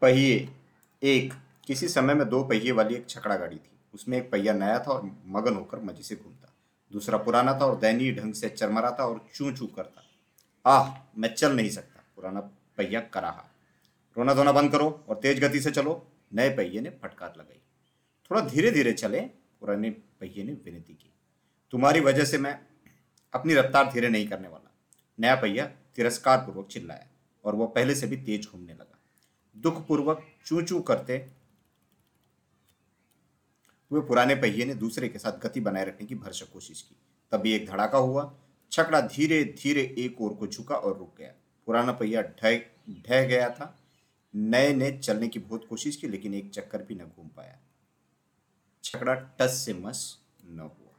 पहिए। एक, किसी समय में दो पहिए वाली एक छकड़ा गाड़ी थी। उसमें एक पहिया नया था और मगन होकर मज़े से घूमता। दूसरा पुराना था और दयनीय ढंग से चरमरा था और चू चू करता। आह, मैं चल नहीं सकता। पुराना पहिया कराहा। रोना धोना बंद करो और तेज गति से चलो। नए पहिए ने फटकार लगाई। थोड़ा धीरे धीरे चले, पुराने पहिए ने विनती की। तुम्हारी वजह से मैं अपनी रफ्तार धीरे नहीं करने वाला। नया पहिया तिरस्कार पूर्वक चिल्लाया और वह पहले से भी तेज घूमने लगा। दुख पूर्वक चू चू करते हुए पुराने पहिए ने दूसरे के साथ गति बनाए रखने की भरसक कोशिश की। तभी एक धड़ाका हुआ। छकड़ा धीरे धीरे एक ओर को झुका और रुक गया। पुराना पहिया ढह ढह गया था। नए ने चलने की बहुत कोशिश की, लेकिन एक चक्कर भी न घूम पाया। छकड़ा टस से मस न हुआ।